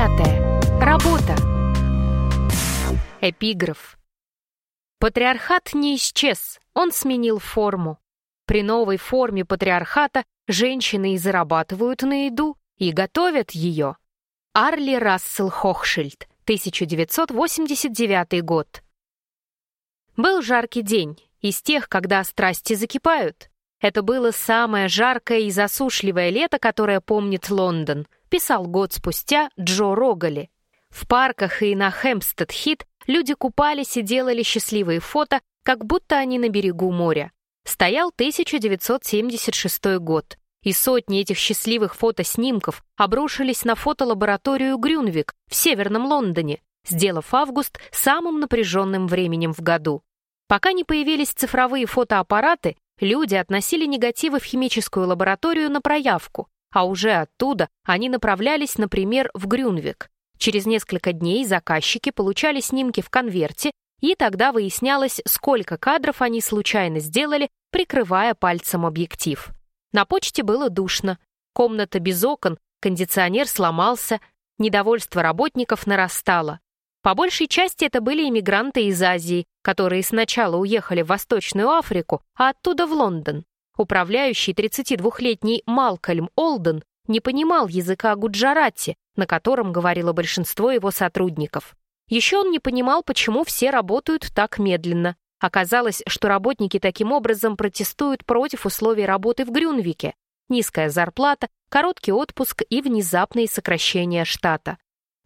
Пятое. Работа. Эпиграф. Патриархат не исчез, он сменил форму. При новой форме патриархата женщины и зарабатывают на еду, и готовят ее. Арли Рассел Хохшильд, 1989 год. Был жаркий день, из тех, когда страсти закипают. Это было самое жаркое и засушливое лето, которое помнит Лондон, писал год спустя Джо Рогали. В парках и на Хэмпстед-Хит люди купались и делали счастливые фото, как будто они на берегу моря. Стоял 1976 год, и сотни этих счастливых фотоснимков обрушились на фотолабораторию Грюнвик в Северном Лондоне, сделав август самым напряженным временем в году. Пока не появились цифровые фотоаппараты, люди относили негативы в химическую лабораторию на проявку, а уже оттуда они направлялись, например, в Грюнвик. Через несколько дней заказчики получали снимки в конверте, и тогда выяснялось, сколько кадров они случайно сделали, прикрывая пальцем объектив. На почте было душно, комната без окон, кондиционер сломался, недовольство работников нарастало. По большей части это были иммигранты из Азии, которые сначала уехали в Восточную Африку, а оттуда в Лондон. Управляющий 32-летний Малкольм Олден не понимал языка гуджарати, на котором говорило большинство его сотрудников. Еще он не понимал, почему все работают так медленно. Оказалось, что работники таким образом протестуют против условий работы в Грюнвике. Низкая зарплата, короткий отпуск и внезапные сокращения штата.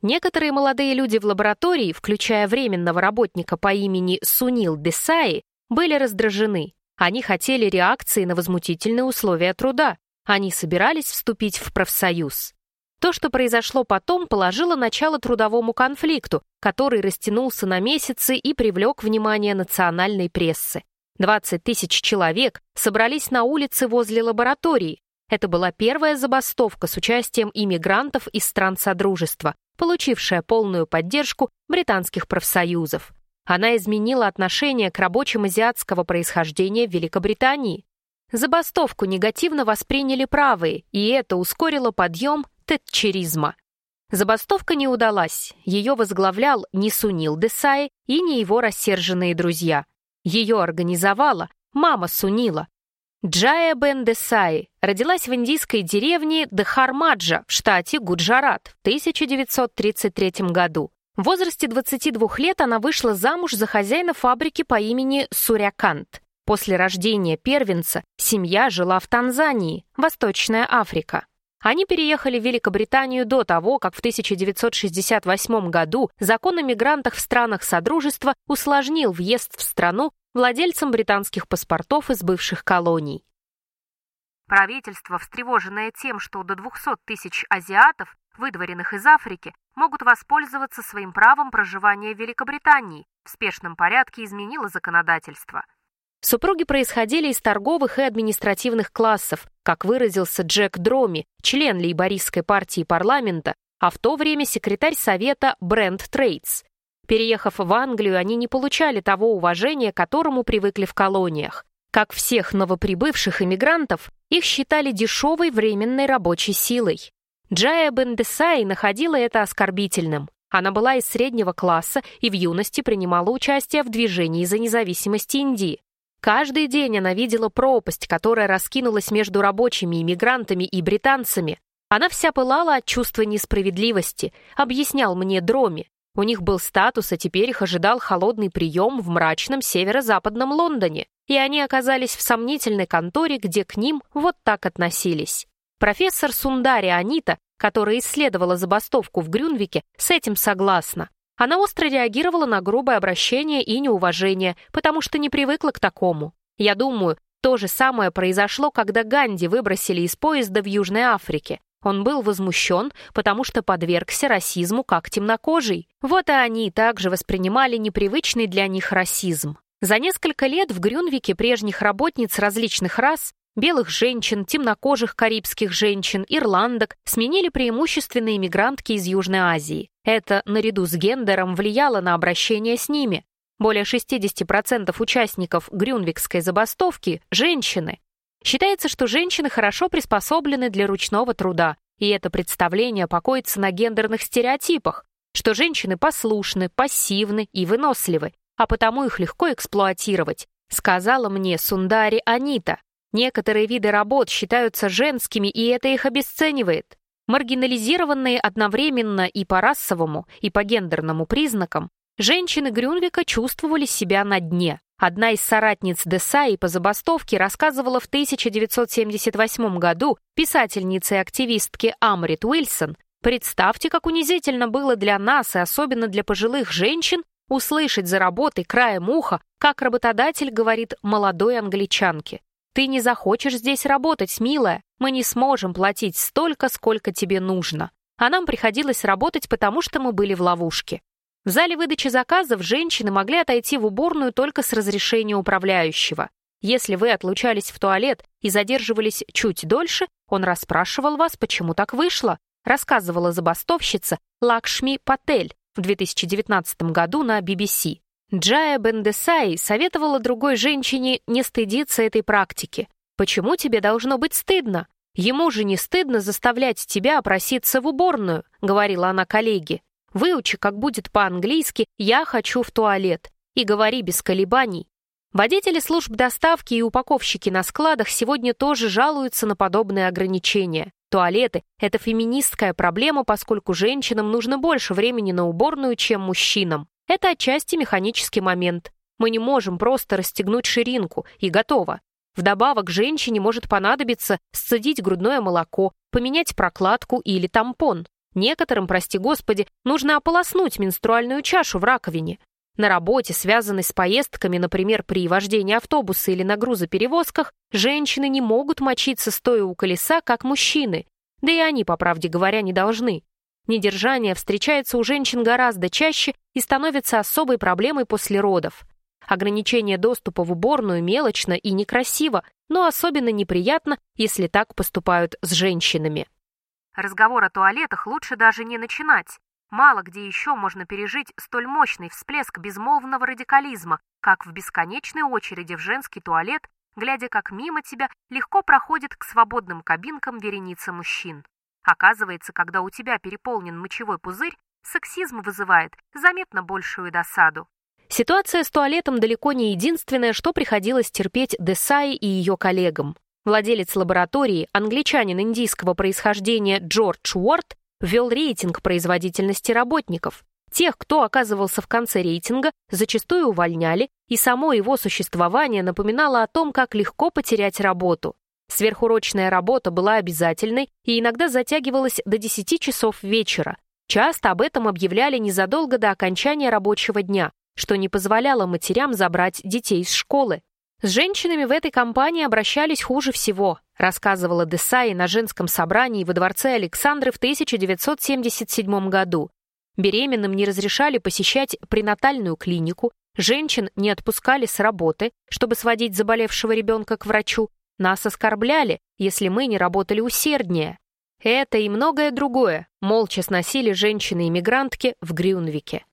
Некоторые молодые люди в лаборатории, включая временного работника по имени Сунил Десаи, были раздражены. Они хотели реакции на возмутительные условия труда. Они собирались вступить в профсоюз. То, что произошло потом, положило начало трудовому конфликту, который растянулся на месяцы и привлек внимание национальной прессы. 20 тысяч человек собрались на улице возле лаборатории. Это была первая забастовка с участием иммигрантов из стран Содружества, получившая полную поддержку британских профсоюзов. Она изменила отношение к рабочим азиатского происхождения в Великобритании. Забастовку негативно восприняли правые, и это ускорило подъем тетчеризма. Забастовка не удалась, ее возглавлял не Сунил Десай и не его рассерженные друзья. Ее организовала мама Сунила, Джая Бен Десаи родилась в индийской деревне Дхармаджа в штате Гуджарат в 1933 году. В возрасте 22 лет она вышла замуж за хозяина фабрики по имени Сурякант. После рождения первенца семья жила в Танзании, Восточная Африка. Они переехали в Великобританию до того, как в 1968 году закон о мигрантах в странах Содружества усложнил въезд в страну владельцам британских паспортов из бывших колоний. Правительство, встревоженное тем, что до 200 тысяч азиатов, выдворенных из Африки, могут воспользоваться своим правом проживания в Великобритании, в спешном порядке изменило законодательство. Супруги происходили из торговых и административных классов, как выразился Джек Дроми, член лейбористской партии парламента, а в то время секретарь совета Брент Трейтс. Переехав в Англию, они не получали того уважения, к которому привыкли в колониях. Как всех новоприбывших иммигрантов, их считали дешевой временной рабочей силой. Джая Бендесай находила это оскорбительным. Она была из среднего класса и в юности принимала участие в движении за независимость Индии. Каждый день она видела пропасть, которая раскинулась между рабочими иммигрантами и британцами. Она вся пылала от чувства несправедливости, объяснял мне Дроми. У них был статус, а теперь их ожидал холодный прием в мрачном северо-западном Лондоне, и они оказались в сомнительной конторе, где к ним вот так относились. Профессор Сундари Анита, которая исследовала забастовку в Грюнвике, с этим согласна. Она остро реагировала на грубое обращение и неуважение, потому что не привыкла к такому. Я думаю, то же самое произошло, когда Ганди выбросили из поезда в Южной Африке. Он был возмущен, потому что подвергся расизму как темнокожий. Вот и они также воспринимали непривычный для них расизм. За несколько лет в Грюнвике прежних работниц различных рас белых женщин, темнокожих карибских женщин, ирландок сменили преимущественно иммигрантки из Южной Азии. Это, наряду с гендером, влияло на обращение с ними. Более 60% участников грюнвикской забастовки – женщины. Считается, что женщины хорошо приспособлены для ручного труда, И это представление покоится на гендерных стереотипах, что женщины послушны, пассивны и выносливы, а потому их легко эксплуатировать, сказала мне Сундари Анита. Некоторые виды работ считаются женскими, и это их обесценивает. Маргинализированные одновременно и по расовому, и по гендерному признакам, женщины Грюнвика чувствовали себя на дне. Одна из соратниц Десаи по забастовке рассказывала в 1978 году писательнице и активистке Амрит Уилсон, «Представьте, как унизительно было для нас и особенно для пожилых женщин услышать за работой краем уха, как работодатель говорит молодой англичанке. «Ты не захочешь здесь работать, милая, мы не сможем платить столько, сколько тебе нужно». А нам приходилось работать, потому что мы были в ловушке. В зале выдачи заказов женщины могли отойти в уборную только с разрешения управляющего. Если вы отлучались в туалет и задерживались чуть дольше, он расспрашивал вас, почему так вышло, рассказывала забастовщица Лакшми Патель в 2019 году на BBC. Джая Бендесай советовала другой женщине не стыдиться этой практики. «Почему тебе должно быть стыдно? Ему же не стыдно заставлять тебя проситься в уборную», — говорила она коллеге. Выучи, как будет по-английски «я хочу в туалет» и говори без колебаний. Водители служб доставки и упаковщики на складах сегодня тоже жалуются на подобные ограничения. Туалеты — это феминистская проблема, поскольку женщинам нужно больше времени на уборную, чем мужчинам. Это отчасти механический момент. Мы не можем просто расстегнуть ширинку, и готово. Вдобавок, женщине может понадобиться сцедить грудное молоко, поменять прокладку или тампон. Некоторым, прости господи, нужно ополоснуть менструальную чашу в раковине. На работе, связанной с поездками, например, при вождении автобуса или на грузоперевозках, женщины не могут мочиться стоя у колеса, как мужчины. Да и они, по правде говоря, не должны. Недержание встречается у женщин гораздо чаще и становится особой проблемой после родов. Ограничение доступа в уборную мелочно и некрасиво, но особенно неприятно, если так поступают с женщинами. Разговор о туалетах лучше даже не начинать. Мало где еще можно пережить столь мощный всплеск безмолвного радикализма, как в бесконечной очереди в женский туалет, глядя, как мимо тебя легко проходит к свободным кабинкам вереница мужчин. Оказывается, когда у тебя переполнен мочевой пузырь, сексизм вызывает заметно большую досаду. Ситуация с туалетом далеко не единственное, что приходилось терпеть Десай и ее коллегам. Владелец лаборатории, англичанин индийского происхождения Джордж Уорд, ввел рейтинг производительности работников. Тех, кто оказывался в конце рейтинга, зачастую увольняли, и само его существование напоминало о том, как легко потерять работу. Сверхурочная работа была обязательной и иногда затягивалась до 10 часов вечера. Часто об этом объявляли незадолго до окончания рабочего дня, что не позволяло матерям забрать детей из школы. С женщинами в этой компании обращались хуже всего, рассказывала Десаи на женском собрании во дворце Александры в 1977 году. Беременным не разрешали посещать пренатальную клинику, женщин не отпускали с работы, чтобы сводить заболевшего ребенка к врачу, нас оскорбляли, если мы не работали усерднее. Это и многое другое молча сносили женщины-иммигрантки в Грюнвике.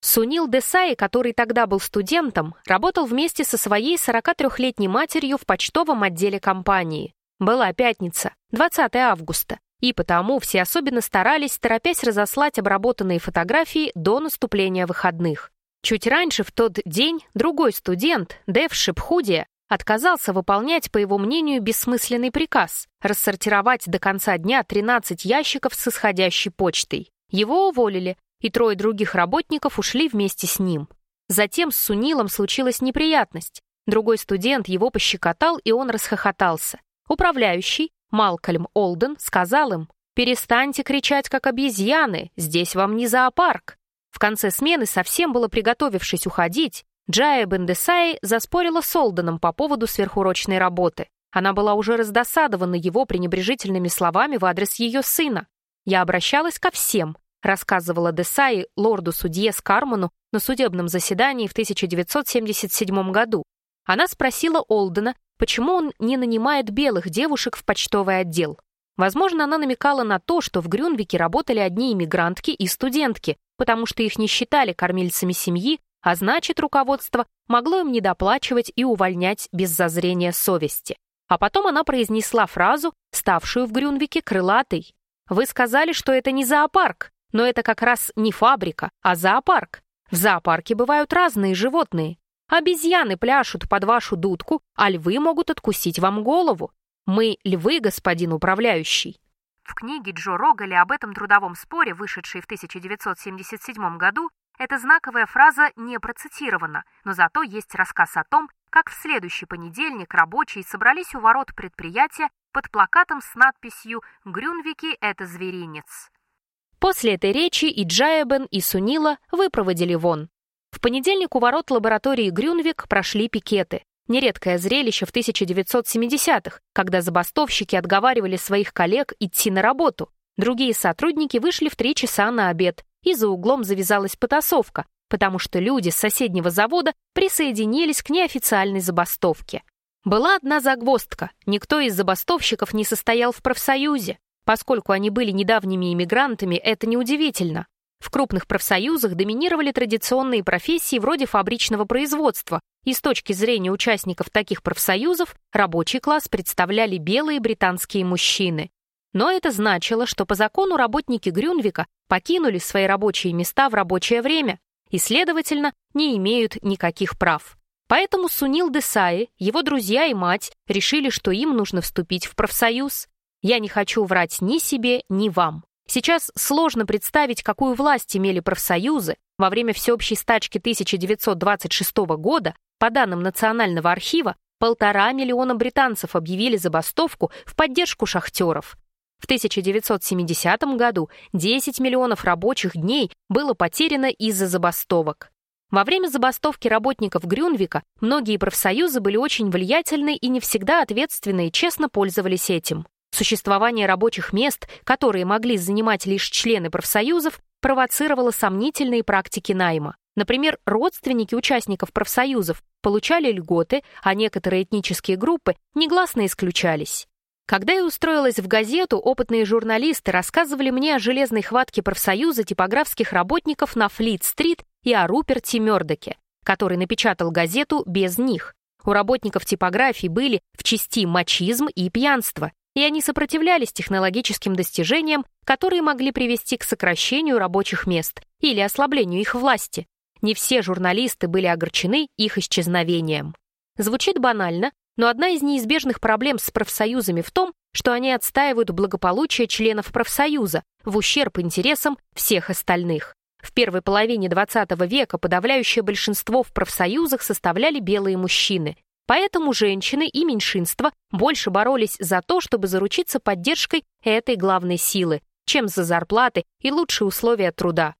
Сунил Десай, который тогда был студентом, работал вместе со своей 43-летней матерью в почтовом отделе компании. Была пятница, 20 августа, и потому все особенно старались, торопясь разослать обработанные фотографии до наступления выходных. Чуть раньше, в тот день, другой студент, Дэв Шипхудия, отказался выполнять, по его мнению, бессмысленный приказ – рассортировать до конца дня 13 ящиков с исходящей почтой. Его уволили, и трое других работников ушли вместе с ним. Затем с Сунилом случилась неприятность. Другой студент его пощекотал, и он расхохотался. Управляющий, Малкольм Олден, сказал им, «Перестаньте кричать, как обезьяны, здесь вам не зоопарк». В конце смены, совсем было приготовившись уходить, Джая Бендесай заспорила с Олденом по поводу сверхурочной работы. Она была уже раздосадована его пренебрежительными словами в адрес ее сына. «Я обращалась ко всем, рассказывала Десаи лорду-судье Скарману на судебном заседании в 1977 году. Она спросила Олдена, почему он не нанимает белых девушек в почтовый отдел. Возможно, она намекала на то, что в Грюнвике работали одни иммигрантки и студентки, потому что их не считали кормильцами семьи, а значит, руководство могло им недоплачивать и увольнять без зазрения совести. А потом она произнесла фразу, ставшую в Грюнвике крылатой. Вы сказали, что это не зоопарк, но это как раз не фабрика, а зоопарк. В зоопарке бывают разные животные. Обезьяны пляшут под вашу дудку, а львы могут откусить вам голову. Мы львы, господин управляющий. В книге Джо Рогали об этом трудовом споре, вышедшей в 1977 году, эта знаковая фраза не процитирована, но зато есть рассказ о том, как в следующий понедельник рабочие собрались у ворот предприятия под плакатом с надписью «Грюнвики – это зверинец». После этой речи и Джаебен, и Сунила выпроводили вон. В понедельник у ворот лаборатории Грюнвик прошли пикеты. Нередкое зрелище в 1970-х, когда забастовщики отговаривали своих коллег идти на работу. Другие сотрудники вышли в три часа на обед, и за углом завязалась потасовка, потому что люди с соседнего завода присоединились к неофициальной забастовке. Была одна загвоздка. Никто из забастовщиков не состоял в профсоюзе. Поскольку они были недавними иммигрантами, это неудивительно. В крупных профсоюзах доминировали традиционные профессии вроде фабричного производства, и с точки зрения участников таких профсоюзов рабочий класс представляли белые британские мужчины. Но это значило, что по закону работники Грюнвика покинули свои рабочие места в рабочее время и, следовательно, не имеют никаких прав. Поэтому Сунил Десаи, его друзья и мать решили, что им нужно вступить в профсоюз. Я не хочу врать ни себе, ни вам. Сейчас сложно представить, какую власть имели профсоюзы во время всеобщей стачки 1926 года, по данным Национального архива, полтора миллиона британцев объявили забастовку в поддержку шахтеров. В 1970 году 10 миллионов рабочих дней было потеряно из-за забастовок. Во время забастовки работников Грюнвика многие профсоюзы были очень влиятельны и не всегда ответственны и честно пользовались этим. Существование рабочих мест, которые могли занимать лишь члены профсоюзов, провоцировало сомнительные практики найма. Например, родственники участников профсоюзов получали льготы, а некоторые этнические группы негласно исключались. Когда я устроилась в газету, опытные журналисты рассказывали мне о железной хватке профсоюза типографских работников на Флит-стрит и о Руперте Мёрдоке, который напечатал газету без них. У работников типографии были в части мачизм и пьянство, и они сопротивлялись технологическим достижениям, которые могли привести к сокращению рабочих мест или ослаблению их власти. Не все журналисты были огорчены их исчезновением. Звучит банально, но одна из неизбежных проблем с профсоюзами в том, что они отстаивают благополучие членов профсоюза в ущерб интересам всех остальных. В первой половине XX века подавляющее большинство в профсоюзах составляли белые мужчины, Поэтому женщины и меньшинства больше боролись за то, чтобы заручиться поддержкой этой главной силы, чем за зарплаты и лучшие условия труда.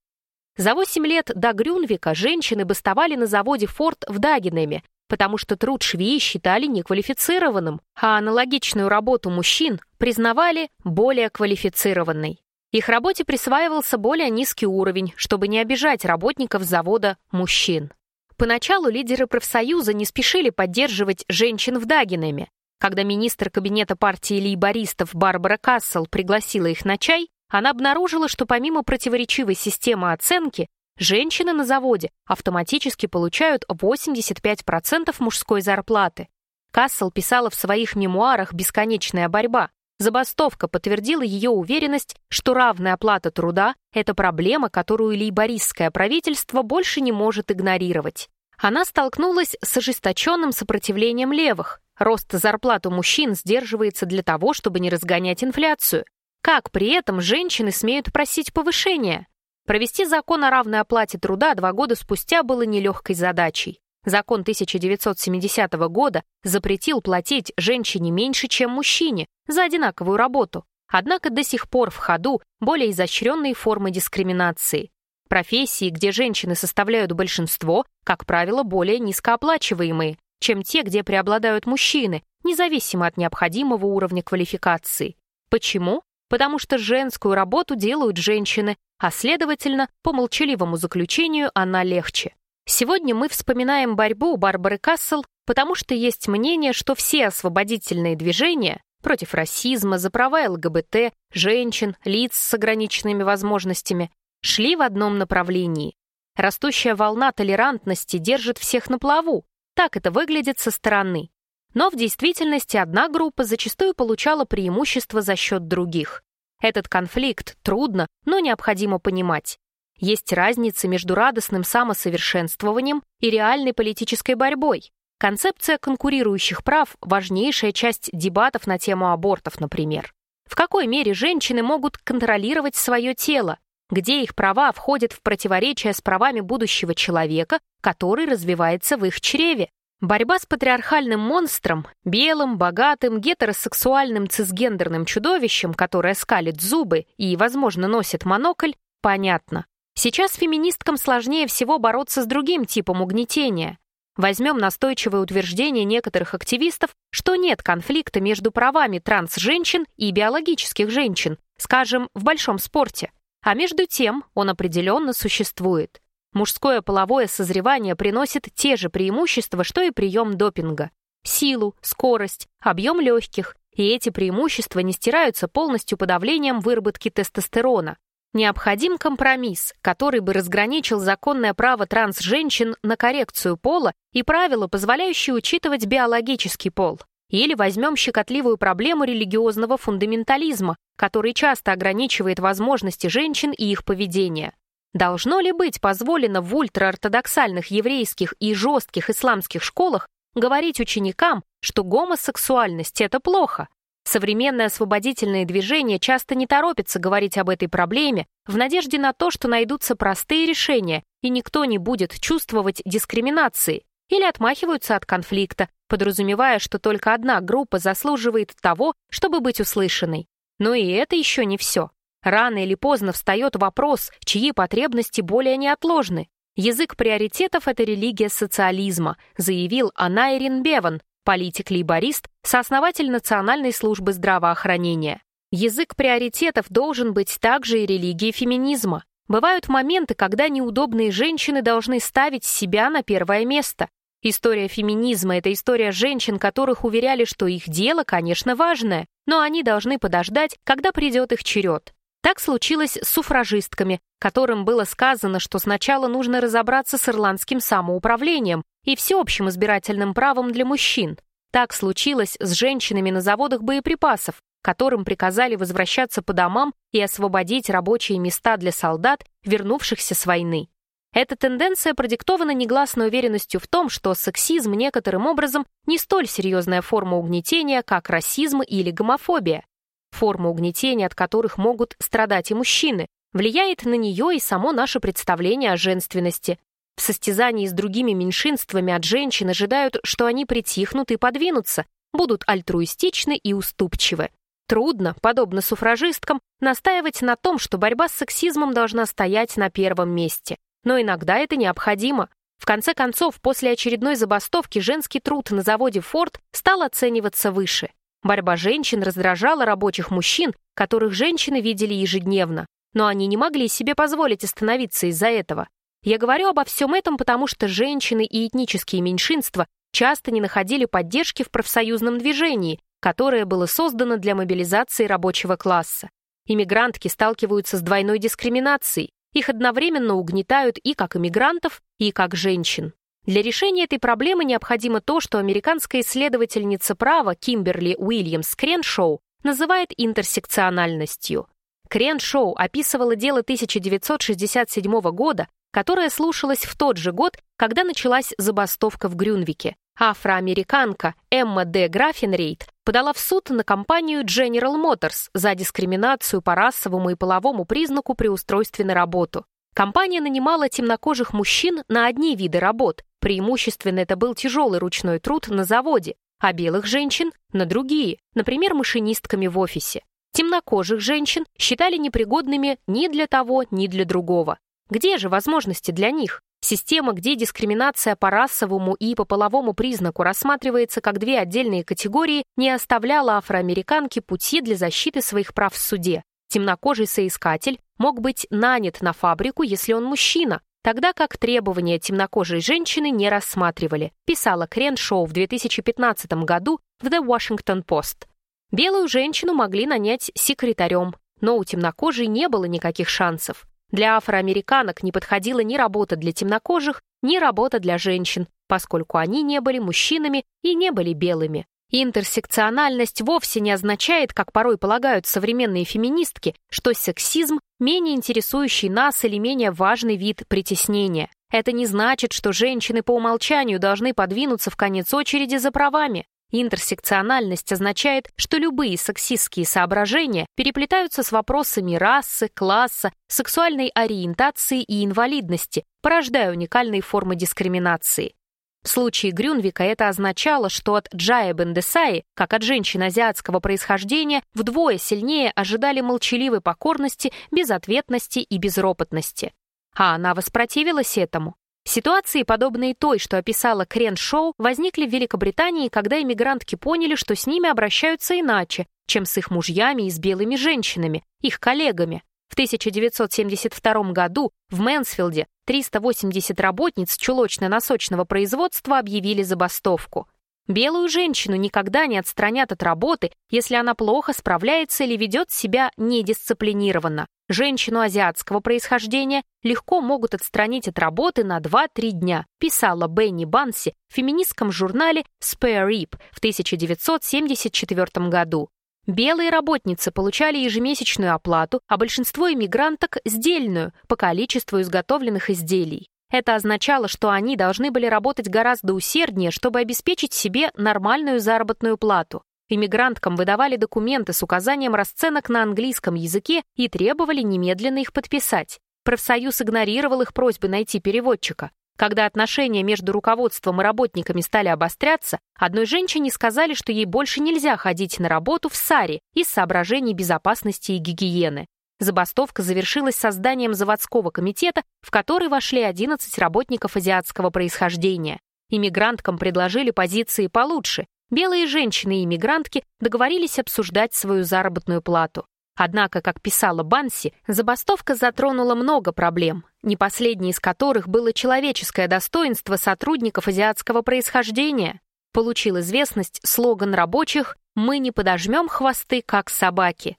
За 8 лет до Грюнвика женщины бастовали на заводе «Форд» в Дагенеме, потому что труд швеи считали неквалифицированным, а аналогичную работу мужчин признавали более квалифицированной. Их работе присваивался более низкий уровень, чтобы не обижать работников завода мужчин. Поначалу лидеры профсоюза не спешили поддерживать женщин в Дагенеме. Когда министр кабинета партии лейбористов Барбара Кассел пригласила их на чай, она обнаружила, что помимо противоречивой системы оценки, женщины на заводе автоматически получают 85% мужской зарплаты. Кассел писала в своих мемуарах «Бесконечная борьба». Забастовка подтвердила ее уверенность, что равная оплата труда – это проблема, которую лейбористское правительство больше не может игнорировать. Она столкнулась с ожесточенным сопротивлением левых. Рост зарплат у мужчин сдерживается для того, чтобы не разгонять инфляцию. Как при этом женщины смеют просить повышения? Провести закон о равной оплате труда два года спустя было нелегкой задачей. Закон 1970 года запретил платить женщине меньше, чем мужчине, за одинаковую работу. Однако до сих пор в ходу более изощренные формы дискриминации. Профессии, где женщины составляют большинство, как правило, более низкооплачиваемые, чем те, где преобладают мужчины, независимо от необходимого уровня квалификации. Почему? Потому что женскую работу делают женщины, а следовательно, по молчаливому заключению она легче. Сегодня мы вспоминаем борьбу Барбары Кассел, потому что есть мнение, что все освободительные движения против расизма, за права ЛГБТ, женщин, лиц с ограниченными возможностями шли в одном направлении. Растущая волна толерантности держит всех на плаву. Так это выглядит со стороны. Но в действительности одна группа зачастую получала преимущество за счет других. Этот конфликт трудно, но необходимо понимать. Есть разница между радостным самосовершенствованием и реальной политической борьбой. Концепция конкурирующих прав – важнейшая часть дебатов на тему абортов, например. В какой мере женщины могут контролировать свое тело? Где их права входят в противоречие с правами будущего человека, который развивается в их чреве? Борьба с патриархальным монстром, белым, богатым, гетеросексуальным цисгендерным чудовищем, которое скалит зубы и, возможно, носит монокль, понятно. Сейчас феминисткам сложнее всего бороться с другим типом угнетения. Возьмем настойчивое утверждение некоторых активистов, что нет конфликта между правами транс-женщин и биологических женщин, скажем, в большом спорте. А между тем он определенно существует. Мужское половое созревание приносит те же преимущества, что и прием допинга. Силу, скорость, объем легких, и эти преимущества не стираются полностью подавлением выработки тестостерона. Необходим компромисс, который бы разграничил законное право транс-женщин на коррекцию пола и правила, позволяющие учитывать биологический пол. Или возьмем щекотливую проблему религиозного фундаментализма, который часто ограничивает возможности женщин и их поведение. Должно ли быть позволено в ультраортодоксальных еврейских и жестких исламских школах говорить ученикам, что гомосексуальность — это плохо, Современное освободительное движение часто не торопится говорить об этой проблеме в надежде на то, что найдутся простые решения, и никто не будет чувствовать дискриминации, или отмахиваются от конфликта, подразумевая, что только одна группа заслуживает того, чтобы быть услышанной. Но и это еще не все. Рано или поздно встает вопрос, чьи потребности более неотложны. Язык приоритетов — это религия социализма, заявил Анайрин Беван, политик-лейборист, сооснователь Национальной службы здравоохранения. Язык приоритетов должен быть также и религией феминизма. Бывают моменты, когда неудобные женщины должны ставить себя на первое место. История феминизма — это история женщин, которых уверяли, что их дело, конечно, важное, но они должны подождать, когда придет их черед. Так случилось с суфражистками, которым было сказано, что сначала нужно разобраться с ирландским самоуправлением и всеобщим избирательным правом для мужчин. Так случилось с женщинами на заводах боеприпасов, которым приказали возвращаться по домам и освободить рабочие места для солдат, вернувшихся с войны. Эта тенденция продиктована негласной уверенностью в том, что сексизм некоторым образом не столь серьезная форма угнетения, как расизм или гомофобия формы угнетения, от которых могут страдать и мужчины, влияет на нее и само наше представление о женственности. В состязании с другими меньшинствами от женщин ожидают, что они притихнут и подвинутся, будут альтруистичны и уступчивы. Трудно, подобно суфражисткам, настаивать на том, что борьба с сексизмом должна стоять на первом месте. Но иногда это необходимо. В конце концов, после очередной забастовки женский труд на заводе «Форд» стал оцениваться выше. Борьба женщин раздражала рабочих мужчин, которых женщины видели ежедневно, но они не могли себе позволить остановиться из-за этого. Я говорю обо всем этом, потому что женщины и этнические меньшинства часто не находили поддержки в профсоюзном движении, которое было создано для мобилизации рабочего класса. Иммигрантки сталкиваются с двойной дискриминацией, их одновременно угнетают и как иммигрантов, и как женщин. Для решения этой проблемы необходимо то, что американская исследовательница права Кимберли Уильямс Креншоу называет интерсекциональностью. Креншоу описывала дело 1967 года, которое слушалось в тот же год, когда началась забастовка в Грюнвике. Афроамериканка Эмма Д. Граффенрейд подала в суд на компанию General Motors за дискриминацию по расовому и половому признаку при устройстве на работу. Компания нанимала темнокожих мужчин на одни виды работ, преимущественно это был тяжелый ручной труд на заводе, а белых женщин — на другие, например, машинистками в офисе. Темнокожих женщин считали непригодными ни для того, ни для другого. Где же возможности для них? Система, где дискриминация по расовому и по половому признаку рассматривается как две отдельные категории, не оставляла афроамериканке пути для защиты своих прав в суде. Темнокожий соискатель мог быть нанят на фабрику, если он мужчина, тогда как требования темнокожей женщины не рассматривали, писала Крен Шоу в 2015 году в The Washington Post. Белую женщину могли нанять секретарем, но у темнокожей не было никаких шансов. Для афроамериканок не подходила ни работа для темнокожих, ни работа для женщин, поскольку они не были мужчинами и не были белыми. Интерсекциональность вовсе не означает, как порой полагают современные феминистки, что сексизм – менее интересующий нас или менее важный вид притеснения. Это не значит, что женщины по умолчанию должны подвинуться в конец очереди за правами. Интерсекциональность означает, что любые сексистские соображения переплетаются с вопросами расы, класса, сексуальной ориентации и инвалидности, порождая уникальные формы дискриминации. В случае Грюнвика это означало, что от Джая Бендесаи, как от женщин азиатского происхождения, вдвое сильнее ожидали молчаливой покорности, безответности и безропотности. А она воспротивилась этому. Ситуации, подобные той, что описала Крен Шоу, возникли в Великобритании, когда иммигрантки поняли, что с ними обращаются иначе, чем с их мужьями и с белыми женщинами, их коллегами. В 1972 году в Мэнсфилде 380 работниц чулочно-носочного производства объявили забастовку. Белую женщину никогда не отстранят от работы, если она плохо справляется или ведет себя недисциплинированно. Женщину азиатского происхождения легко могут отстранить от работы на 2-3 дня, писала Бенни Банси в феминистском журнале Spare Rib в 1974 году. Белые работницы получали ежемесячную оплату, а большинство иммигранток – сдельную по количеству изготовленных изделий. Это означало, что они должны были работать гораздо усерднее, чтобы обеспечить себе нормальную заработную плату. Иммигранткам выдавали документы с указанием расценок на английском языке и требовали немедленно их подписать. Профсоюз игнорировал их просьбы найти переводчика. Когда отношения между руководством и работниками стали обостряться, одной женщине сказали, что ей больше нельзя ходить на работу в Саре из соображений безопасности и гигиены. Забастовка завершилась созданием заводского комитета, в который вошли 11 работников азиатского происхождения. Иммигранткам предложили позиции получше. Белые женщины и иммигрантки договорились обсуждать свою заработную плату. Однако, как писала Банси, забастовка затронула много проблем, не последней из которых было человеческое достоинство сотрудников азиатского происхождения. Получил известность слоган рабочих «Мы не подожмем хвосты, как собаки».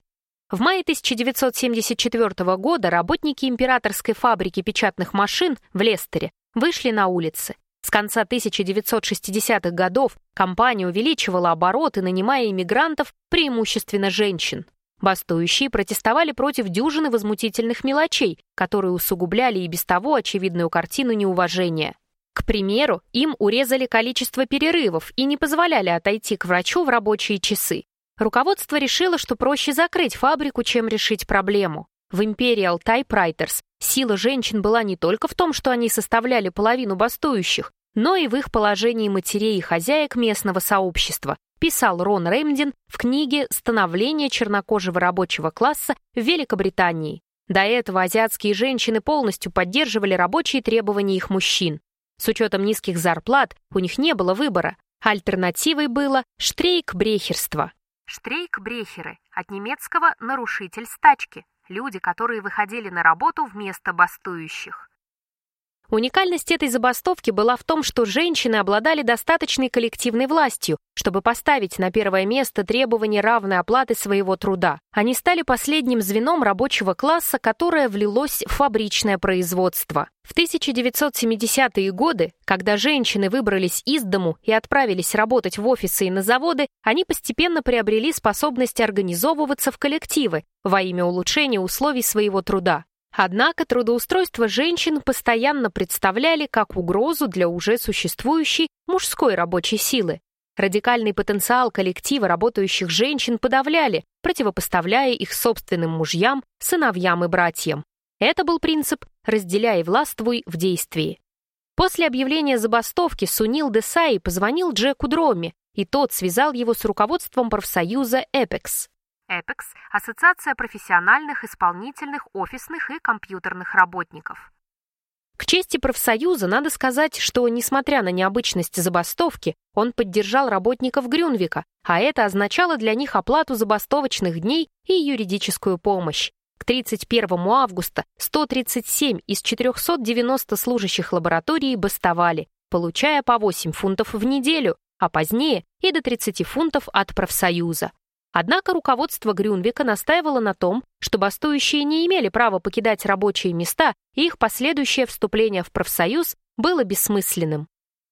В мае 1974 года работники императорской фабрики печатных машин в Лестере вышли на улицы. С конца 1960-х годов компания увеличивала обороты, нанимая иммигрантов, преимущественно женщин. Бастующие протестовали против дюжины возмутительных мелочей, которые усугубляли и без того очевидную картину неуважения. К примеру, им урезали количество перерывов и не позволяли отойти к врачу в рабочие часы. Руководство решило, что проще закрыть фабрику, чем решить проблему. В Imperial Typewriters сила женщин была не только в том, что они составляли половину бастующих, но и в их положении матерей и хозяек местного сообщества, писал Рон Рэмдин в книге «Становление чернокожего рабочего класса в Великобритании». До этого азиатские женщины полностью поддерживали рабочие требования их мужчин. С учетом низких зарплат у них не было выбора. Альтернативой было штрейк-брехерство. Штрейк-брехеры от немецкого «нарушитель стачки» – люди, которые выходили на работу вместо бастующих. Уникальность этой забастовки была в том, что женщины обладали достаточной коллективной властью, чтобы поставить на первое место требование равной оплаты своего труда. Они стали последним звеном рабочего класса, которое влилось в фабричное производство. В 1970-е годы, когда женщины выбрались из дому и отправились работать в офисы и на заводы, они постепенно приобрели способность организовываться в коллективы во имя улучшения условий своего труда. Однако трудоустройство женщин постоянно представляли как угрозу для уже существующей мужской рабочей силы. Радикальный потенциал коллектива работающих женщин подавляли, противопоставляя их собственным мужьям, сыновьям и братьям. Это был принцип «разделяй властвуй в действии». После объявления забастовки Сунил Десай позвонил Джеку Дроми, и тот связал его с руководством профсоюза «Эпекс». ЭПЕКС – Ассоциация профессиональных, исполнительных, офисных и компьютерных работников. К чести профсоюза надо сказать, что, несмотря на необычность забастовки, он поддержал работников Грюнвика, а это означало для них оплату забастовочных дней и юридическую помощь. К 31 августа 137 из 490 служащих лаборатории бастовали, получая по 8 фунтов в неделю, а позднее и до 30 фунтов от профсоюза. Однако руководство Грюнвика настаивало на том, что бастующие не имели права покидать рабочие места, и их последующее вступление в профсоюз было бессмысленным.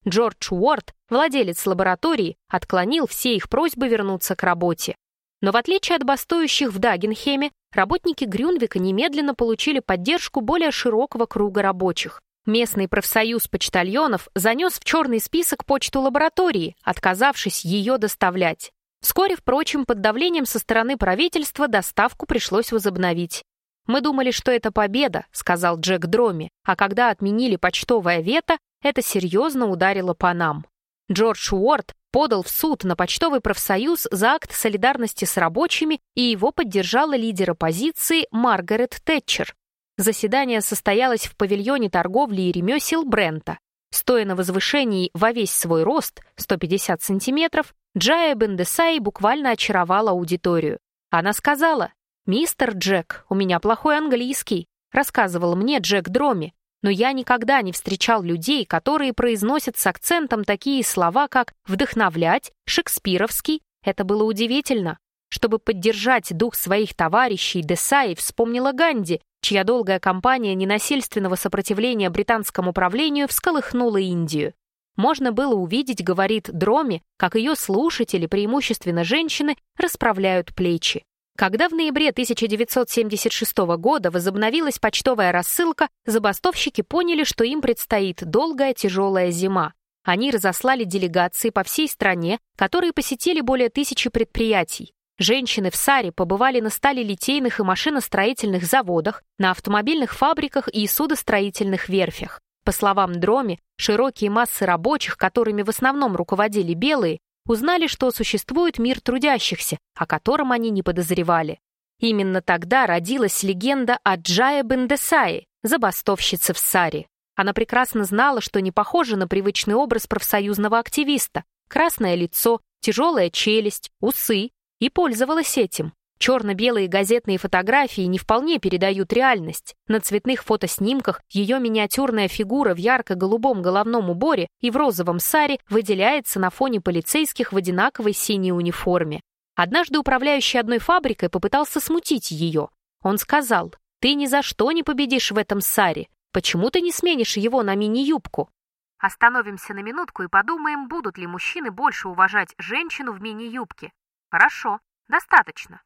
Джордж Уорд, владелец лаборатории, отклонил все их просьбы вернуться к работе. Но в отличие от бастующих в Дагенхеме, работники Грюнвика немедленно получили поддержку более широкого круга рабочих. Местный профсоюз почтальонов занес в черный список почту лаборатории, отказавшись ее доставлять. Вскоре, впрочем, под давлением со стороны правительства доставку пришлось возобновить. «Мы думали, что это победа», — сказал Джек Дроми, а когда отменили почтовое вето, это серьезно ударило по нам. Джордж Уорд подал в суд на почтовый профсоюз за акт солидарности с рабочими, и его поддержала лидер оппозиции Маргарет Тэтчер. Заседание состоялось в павильоне торговли и ремесел Брента. Стоя на возвышении во весь свой рост, 150 сантиметров, Джая Бендесай буквально очаровала аудиторию. Она сказала, «Мистер Джек, у меня плохой английский», рассказывал мне Джек Дроми, но я никогда не встречал людей, которые произносят с акцентом такие слова, как «вдохновлять», «шекспировский». Это было удивительно. Чтобы поддержать дух своих товарищей, Десаи вспомнила Ганди, чья долгая кампания ненасильственного сопротивления британскому правлению всколыхнула Индию. Можно было увидеть, говорит Дроми, как ее слушатели, преимущественно женщины, расправляют плечи. Когда в ноябре 1976 года возобновилась почтовая рассылка, забастовщики поняли, что им предстоит долгая тяжелая зима. Они разослали делегации по всей стране, которые посетили более тысячи предприятий. Женщины в Саре побывали на сталелитейных и машиностроительных заводах, на автомобильных фабриках и судостроительных верфях. По словам Дроми, широкие массы рабочих, которыми в основном руководили белые, узнали, что существует мир трудящихся, о котором они не подозревали. Именно тогда родилась легенда о Джае Бендесае, забастовщице в Саре. Она прекрасно знала, что не похожа на привычный образ профсоюзного активиста. Красное лицо, тяжелая челюсть, усы. И пользовалась этим. Черно-белые газетные фотографии не вполне передают реальность. На цветных фотоснимках ее миниатюрная фигура в ярко-голубом головном уборе и в розовом саре выделяется на фоне полицейских в одинаковой синей униформе. Однажды управляющий одной фабрикой попытался смутить ее. Он сказал, «Ты ни за что не победишь в этом саре. Почему ты не сменишь его на мини-юбку?» Остановимся на минутку и подумаем, будут ли мужчины больше уважать женщину в мини-юбке. Хорошо, достаточно.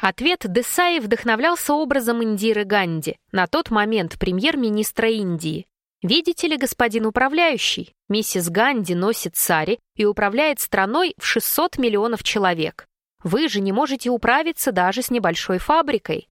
Ответ Десаи вдохновлялся образом Индиры Ганди, на тот момент премьер-министра Индии. Видите ли, господин управляющий, миссис Ганди носит сари и управляет страной в 600 миллионов человек. Вы же не можете управиться даже с небольшой фабрикой.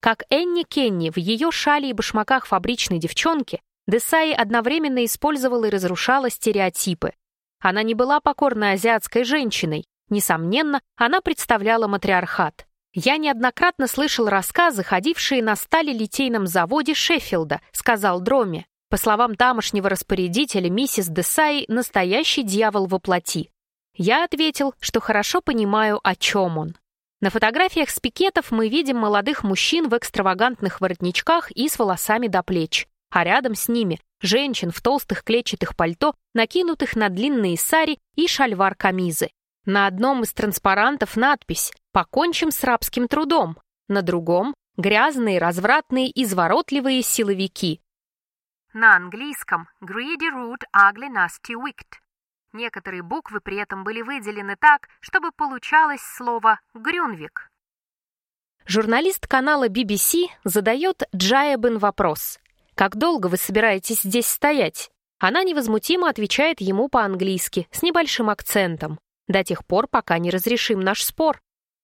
Как Энни Кенни в ее шале и башмаках фабричной девчонки, Десаи одновременно использовала и разрушала стереотипы. Она не была покорной азиатской женщиной. Несомненно, она представляла матриархат. «Я неоднократно слышал рассказы, ходившие на стали-литейном заводе Шеффилда», — сказал Дроми. По словам тамошнего распорядителя, миссис Десай — настоящий дьявол во плоти. Я ответил, что хорошо понимаю, о чем он. На фотографиях с пикетов мы видим молодых мужчин в экстравагантных воротничках и с волосами до плеч, а рядом с ними — женщин в толстых клетчатых пальто, накинутых на длинные сари и шальвар-камизы. На одном из транспарантов надпись «Покончим с рабским трудом», на другом — «Грязные, развратные, изворотливые силовики». На английском «Greedy, rude, ugly, nasty, wicked». Некоторые буквы при этом были выделены так, чтобы получалось слово «Грюнвик». Журналист канала BBC задает Джаебен вопрос. «Как долго вы собираетесь здесь стоять?» Она невозмутимо отвечает ему по-английски, с небольшим акцентом до тех пор, пока не разрешим наш спор.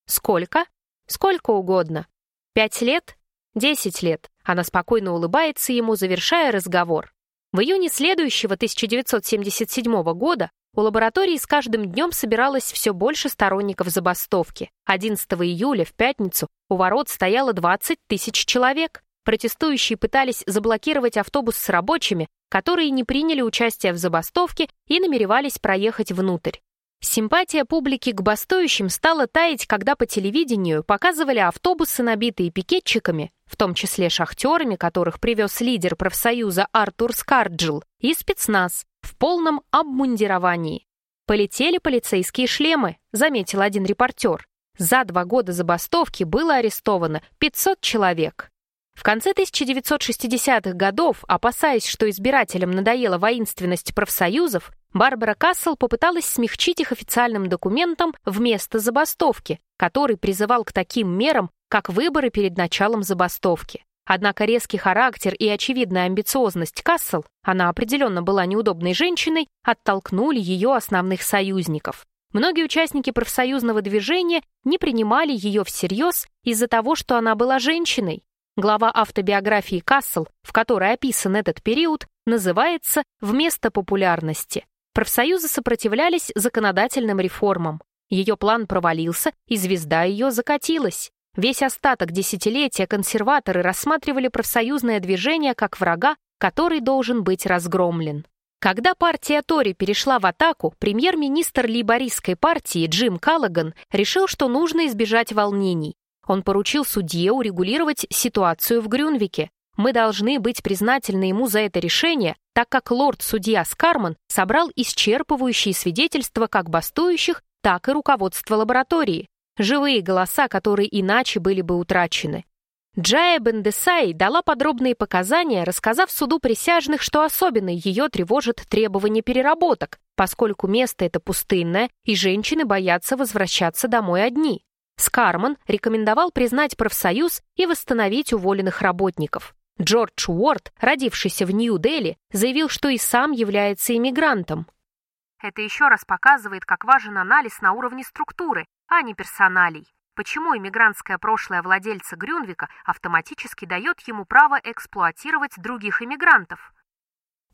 Сколько? Сколько угодно. Пять лет? Десять лет. Она спокойно улыбается ему, завершая разговор. В июне следующего 1977 года у лаборатории с каждым днем собиралось все больше сторонников забастовки. 11 июля, в пятницу, у ворот стояло 20 тысяч человек. Протестующие пытались заблокировать автобус с рабочими, которые не приняли участие в забастовке и намеревались проехать внутрь. Симпатия публики к бастующим стала таять, когда по телевидению показывали автобусы, набитые пикетчиками, в том числе шахтерами, которых привез лидер профсоюза Артур Скарджил, и спецназ в полном обмундировании. «Полетели полицейские шлемы», — заметил один репортер. За два года забастовки было арестовано 500 человек. В конце 1960-х годов, опасаясь, что избирателям надоела воинственность профсоюзов, Барбара Кассел попыталась смягчить их официальным документом вместо забастовки, который призывал к таким мерам, как выборы перед началом забастовки. Однако резкий характер и очевидная амбициозность Кассел, она определенно была неудобной женщиной, оттолкнули ее основных союзников. Многие участники профсоюзного движения не принимали ее всерьез из-за того, что она была женщиной, Глава автобиографии Кассел, в которой описан этот период, называется «Вместо популярности». Профсоюзы сопротивлялись законодательным реформам. Ее план провалился, и звезда ее закатилась. Весь остаток десятилетия консерваторы рассматривали профсоюзное движение как врага, который должен быть разгромлен. Когда партия Тори перешла в атаку, премьер-министр лейбористской партии Джим Каллаган решил, что нужно избежать волнений. Он поручил судье урегулировать ситуацию в Грюнвике. Мы должны быть признательны ему за это решение, так как лорд-судья Скарман собрал исчерпывающие свидетельства как бастующих, так и руководства лаборатории. Живые голоса, которые иначе были бы утрачены. Джая Бендесай дала подробные показания, рассказав суду присяжных, что особенно ее тревожит требование переработок, поскольку место это пустынное, и женщины боятся возвращаться домой одни. Скарман рекомендовал признать профсоюз и восстановить уволенных работников. Джордж Уорд, родившийся в Нью-Дели, заявил, что и сам является иммигрантом. Это еще раз показывает, как важен анализ на уровне структуры, а не персоналей. Почему иммигрантское прошлое владельца Грюнвика автоматически дает ему право эксплуатировать других иммигрантов?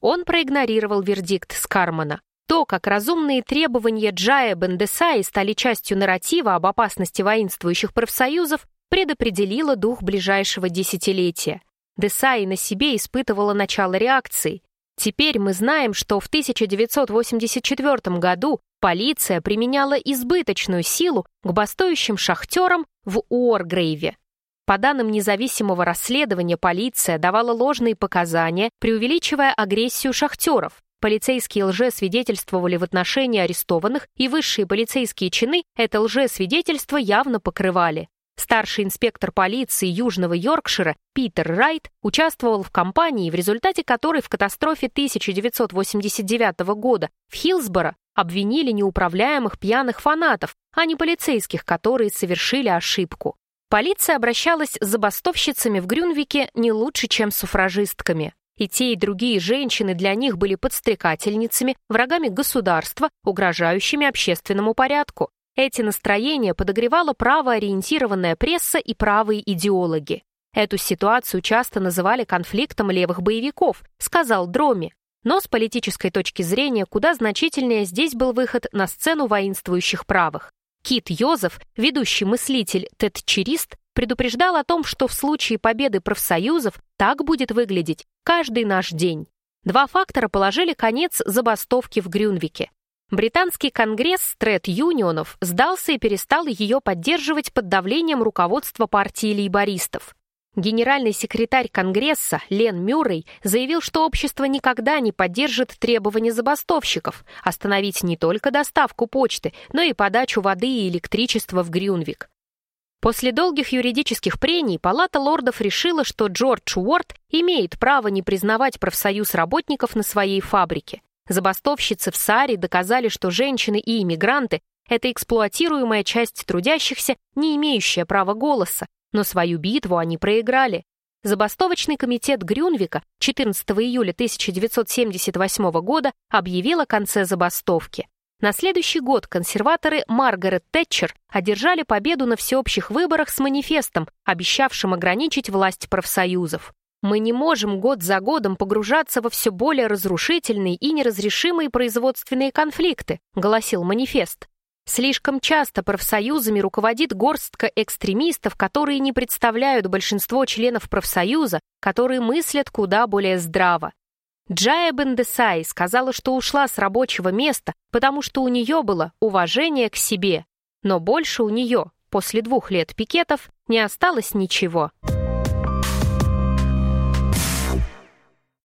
Он проигнорировал вердикт Скармана. То, как разумные требования Джая Бендесаи стали частью нарратива об опасности воинствующих профсоюзов, предопределило дух ближайшего десятилетия. Десаи на себе испытывала начало реакции. Теперь мы знаем, что в 1984 году полиция применяла избыточную силу к бастующим шахтерам в Уоргрейве. По данным независимого расследования, полиция давала ложные показания, преувеличивая агрессию шахтеров, Полицейские лжесвидетельствовали в отношении арестованных, и высшие полицейские чины это лжесвидетельство явно покрывали. Старший инспектор полиции Южного Йоркшира Питер Райт участвовал в кампании, в результате которой в катастрофе 1989 года в Хилсборо обвинили неуправляемых пьяных фанатов, а не полицейских, которые совершили ошибку. Полиция обращалась с забастовщицами в Грюнвике не лучше, чем с суфражистками. И те, и другие женщины для них были подстрекательницами, врагами государства, угрожающими общественному порядку. Эти настроения подогревала правоориентированная пресса и правые идеологи. Эту ситуацию часто называли конфликтом левых боевиков, сказал Дроми. Но с политической точки зрения куда значительнее здесь был выход на сцену воинствующих правых. Кит Йозеф, ведущий мыслитель тетчерист, предупреждал о том, что в случае победы профсоюзов так будет выглядеть каждый наш день. Два фактора положили конец забастовке в Грюнвике. Британский конгресс тред-юнионов сдался и перестал ее поддерживать под давлением руководства партии лейбористов. Генеральный секретарь Конгресса Лен Мюррей заявил, что общество никогда не поддержит требования забастовщиков остановить не только доставку почты, но и подачу воды и электричества в Грюнвик. После долгих юридических прений Палата лордов решила, что Джордж Уорд имеет право не признавать профсоюз работников на своей фабрике. Забастовщицы в Саре доказали, что женщины и иммигранты – это эксплуатируемая часть трудящихся, не имеющая права голоса, но свою битву они проиграли. Забастовочный комитет Грюнвика 14 июля 1978 года объявил о конце забастовки. На следующий год консерваторы Маргарет Тэтчер одержали победу на всеобщих выборах с манифестом, обещавшим ограничить власть профсоюзов. Мы не можем год за годом погружаться во все более разрушительные и неразрешимые производственные конфликты, голосил манифест. Слишком часто профсоюзами руководит горстка экстремистов, которые не представляют большинство членов профсоюза, которые мыслят куда более здраво. Джая Бендесай сказала, что ушла с рабочего места, потому что у нее было уважение к себе. Но больше у нее, после двух лет пикетов, не осталось ничего.